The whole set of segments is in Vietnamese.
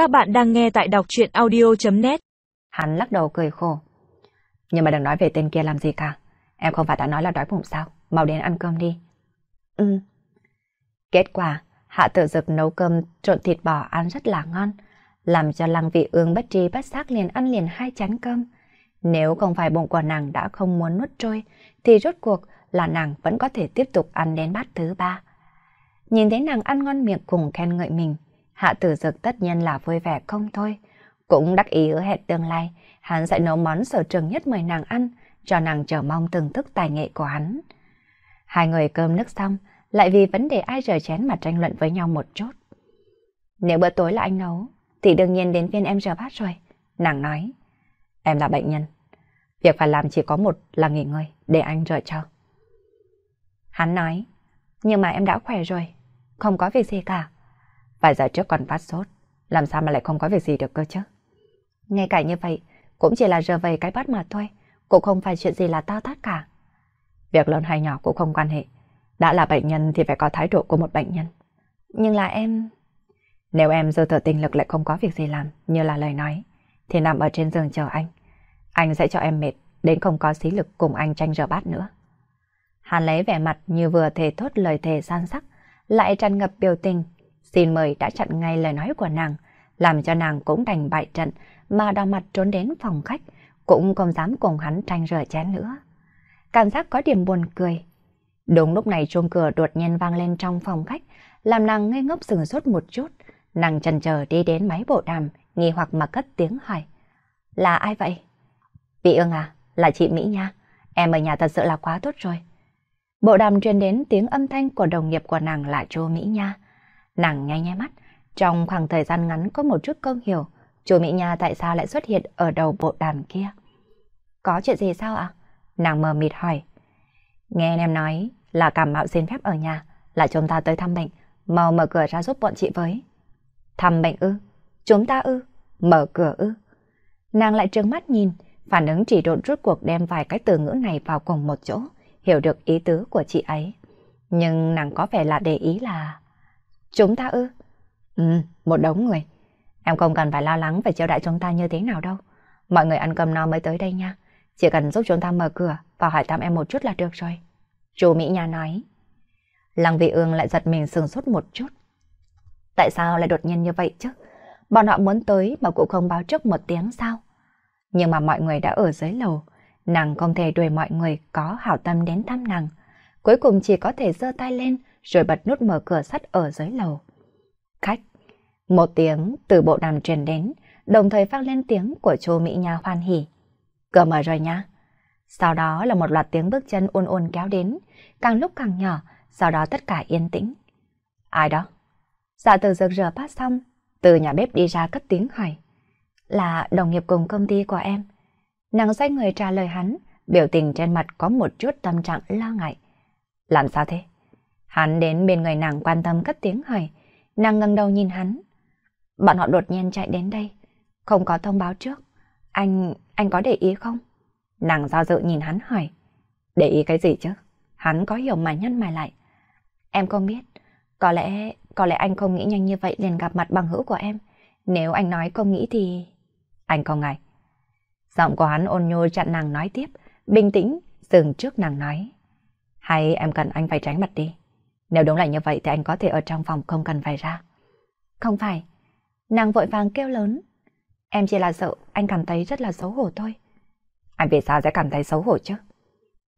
Các bạn đang nghe tại đọc chuyện audio.net Hắn lắc đầu cười khổ. Nhưng mà đừng nói về tên kia làm gì cả. Em không phải đã nói là đói bụng sao? Mau đến ăn cơm đi. Ừ. Kết quả, Hạ tự dực nấu cơm trộn thịt bò ăn rất là ngon, làm cho lăng vị ương bất tri bất giác liền ăn liền hai chén cơm. Nếu không phải bụng của nàng đã không muốn nuốt trôi, thì rốt cuộc là nàng vẫn có thể tiếp tục ăn đến bát thứ ba. Nhìn thấy nàng ăn ngon miệng cùng khen ngợi mình, hạ tử dực tất nhiên là vui vẻ không thôi. Cũng đắc ý hứa hẹn tương lai, hắn sẽ nấu món sở trường nhất mời nàng ăn, cho nàng chờ mong từng thức tài nghệ của hắn. Hai người cơm nước xong, lại vì vấn đề ai rời chén mà tranh luận với nhau một chút. Nếu bữa tối là anh nấu, thì đương nhiên đến phiên em rửa bát rồi. Nàng nói, em là bệnh nhân. Việc phải làm chỉ có một là nghỉ ngơi, để anh rửa cho. Hắn nói, nhưng mà em đã khỏe rồi, không có việc gì cả. Vài giờ trước còn phát sốt, làm sao mà lại không có việc gì được cơ chứ? Ngay cả như vậy, cũng chỉ là rửa về cái bát mà thôi, cũng không phải chuyện gì là tao tát cả. Việc lớn hay nhỏ cũng không quan hệ. Đã là bệnh nhân thì phải có thái độ của một bệnh nhân. Nhưng là em... Nếu em dư thừa tinh lực lại không có việc gì làm, như là lời nói, thì nằm ở trên giường chờ anh. Anh sẽ cho em mệt, đến không có xí lực cùng anh tranh rửa bát nữa. Hắn lấy vẻ mặt như vừa thề thốt lời thề san sắc, lại tràn ngập biểu tình. Xin mời đã chặn ngay lời nói của nàng, làm cho nàng cũng đành bại trận mà đau mặt trốn đến phòng khách, cũng không dám cùng hắn tranh rửa chén nữa. Cảm giác có điểm buồn cười. Đúng lúc này chuông cửa đột nhiên vang lên trong phòng khách, làm nàng ngây ngốc sừng sốt một chút. Nàng chần chờ đi đến máy bộ đàm, nghi hoặc mà cất tiếng hỏi. Là ai vậy? Vị ương à, là chị Mỹ nha. Em ở nhà thật sự là quá tốt rồi. Bộ đàm truyền đến tiếng âm thanh của đồng nghiệp của nàng là Chu Mỹ Nha. Nàng nháy nháy mắt, trong khoảng thời gian ngắn có một chút công hiểu, Chu Mỹ Nha tại sao lại xuất hiện ở đầu bộ đàm kia. Có chuyện gì sao ạ? Nàng mờ mịt hỏi. Nghe em nói là cảm mạo xin phép ở nhà, là chúng ta tới thăm bệnh, mau mở cửa ra giúp bọn chị với. Thăm bệnh ư? Chúng ta ư? Mở cửa ư? Nàng lại trừng mắt nhìn, phản ứng chỉ độn rút cuộc đem vài cái từ ngữ này vào cùng một chỗ hiểu được ý tứ của chị ấy. Nhưng nàng có vẻ là để ý là... Chúng ta ư? Ừ, một đống người. Em không cần phải lo lắng về chiêu đại chúng ta như thế nào đâu. Mọi người ăn cơm no mới tới đây nha. Chỉ cần giúp chúng ta mở cửa và hỏi thăm em một chút là được rồi. Chú Mỹ Nha nói. Lăng vị ương lại giật mình sừng sốt một chút. Tại sao lại đột nhiên như vậy chứ? Bọn họ muốn tới mà cũng không báo trước một tiếng sao? Nhưng mà mọi người đã ở dưới lầu, Nàng không thể đuổi mọi người có hảo tâm đến thăm nàng. Cuối cùng chỉ có thể giơ tay lên rồi bật nút mở cửa sắt ở dưới lầu. Khách. Một tiếng từ bộ đàm truyền đến, đồng thời phát lên tiếng của chú Mỹ Nha hoan hỉ. Cửa mở rồi nha. Sau đó là một loạt tiếng bước chân ôn ôn kéo đến, càng lúc càng nhỏ, sau đó tất cả yên tĩnh. Ai đó? Dạ từ rực rỡ bát xong, từ nhà bếp đi ra cất tiếng hỏi. Là đồng nghiệp cùng công ty của em. Nàng xoay người trả lời hắn, biểu tình trên mặt có một chút tâm trạng lo ngại. Làm sao thế? Hắn đến bên người nàng quan tâm cất tiếng hỏi, nàng ngẩng đầu nhìn hắn. Bọn họ đột nhiên chạy đến đây, không có thông báo trước. Anh, anh có để ý không? Nàng do dự nhìn hắn hỏi. Để ý cái gì chứ? Hắn có hiểu mà nhăn mày lại. Em không biết. Có lẽ, có lẽ anh không nghĩ nhanh như vậy liền gặp mặt bằng hữu của em. Nếu anh nói không nghĩ thì... Anh không ngại. Giọng của hắn ôn nhô chặn nàng nói tiếp, bình tĩnh, dừng trước nàng nói. Hay em cần anh phải tránh mặt đi. Nếu đúng là như vậy thì anh có thể ở trong phòng không cần phải ra. Không phải. Nàng vội vàng kêu lớn. Em chỉ là sợ anh cảm thấy rất là xấu hổ thôi. Anh vì sao sẽ cảm thấy xấu hổ chứ?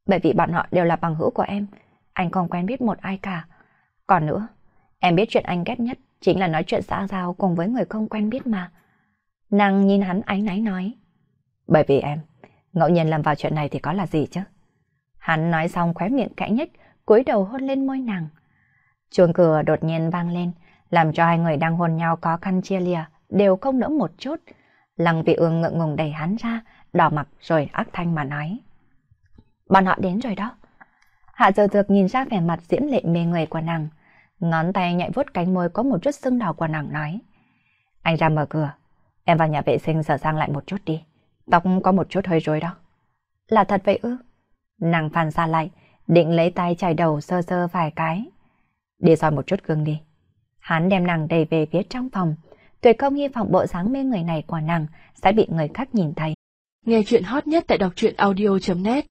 Bởi vì bọn họ đều là bằng hữu của em. Anh không quen biết một ai cả. Còn nữa, em biết chuyện anh ghét nhất chính là nói chuyện xã giao cùng với người không quen biết mà. Nàng nhìn hắn ánh náy nói. Bởi vì em, ngẫu nhiên làm vào chuyện này thì có là gì chứ? Hắn nói xong khóe miệng cãi nhất cúi đầu hôn lên môi nàng. Chuông cửa đột nhiên vang lên, làm cho hai người đang hôn nhau có khăn chia lìa, đều không nỡ một chút. Lăng vị ương ngượng ngùng đẩy hắn ra, đỏ mặt rồi ác thanh mà nói. Bọn họ đến rồi đó. Hạ giờ dược nhìn ra vẻ mặt diễm lệ mê người của nàng, ngón tay nhạy vuốt cánh môi có một chút sưng đỏ của nàng nói. Anh ra mở cửa, em vào nhà vệ sinh sửa sang lại một chút đi. Tóc có một chút hơi rối đó. Là thật vậy ư? Nàng phàn xa lại, định lấy tay chải đầu sơ sơ vài cái. Đi soi một chút gương đi. Hắn đem nàng đầy về phía trong phòng, tuyệt không hy vọng bộ dáng mê người này của nàng sẽ bị người khác nhìn thấy. Nghe chuyện hot nhất tại đọc truyện audio.net